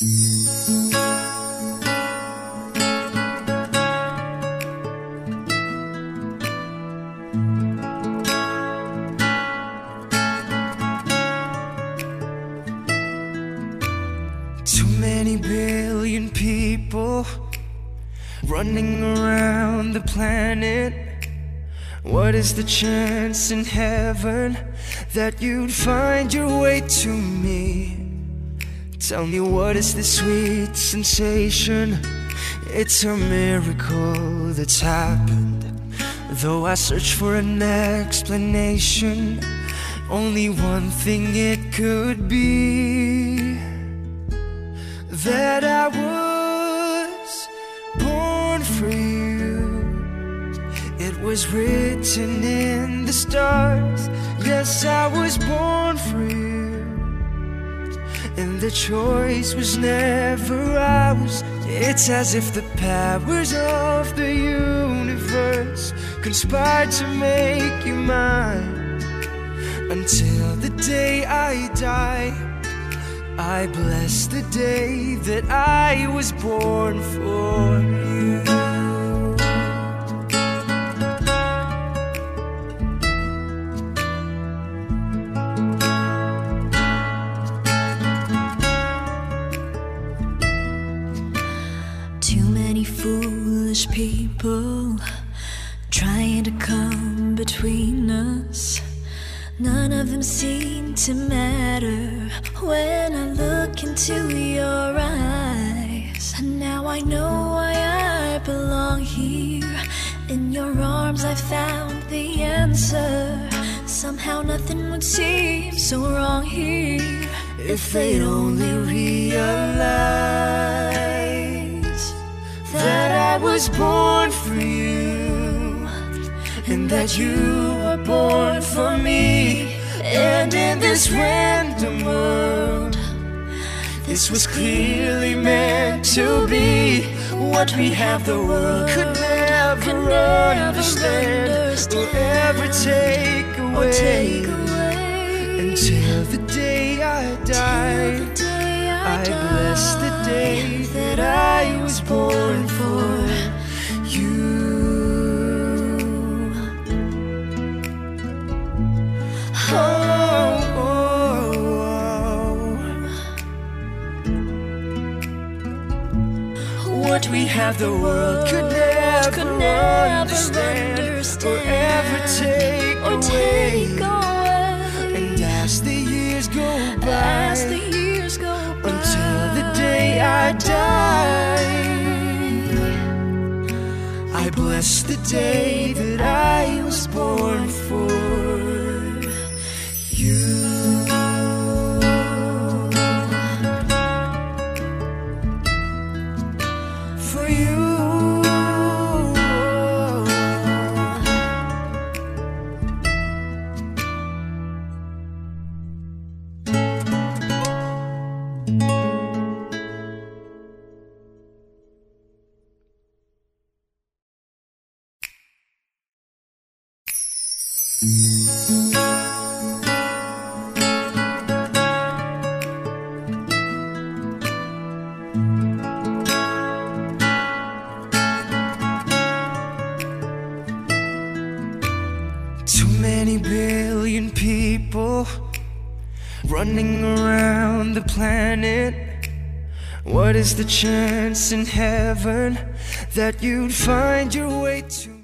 Too many billion people running around the planet. What is the chance in heaven that you'd find your way to me? Tell me what is this sweet sensation? It's a miracle that's happened. Though I search for an explanation, only one thing it could be that I was born for you. It was written in the stars. Yes, I was born for you. And the choice was never ours. It's as if the powers of the universe conspired to make you mine. Until the day I die. I bless the day that I was born for you. Foolish people trying to come between us. None of them seem to matter when I look into your eyes. And now I know why I belong here. In your arms, I found the answer. Somehow nothing would seem so wrong here If they'd only realize was born for you and that you were born for me. And in this random world, this was clearly meant to be. What we have, the world could never, Could never understand, or understand ever take away. or take away. Until the day I die. Day I, I bless the day that I was born What we have, the world could never, could never understand, or ever take or away. take away. And as the years go by, As the years go by, until the day I die. I bless the day that I was born for you. Too many billion people running around the planet. What is the chance in heaven that you'd find your way to?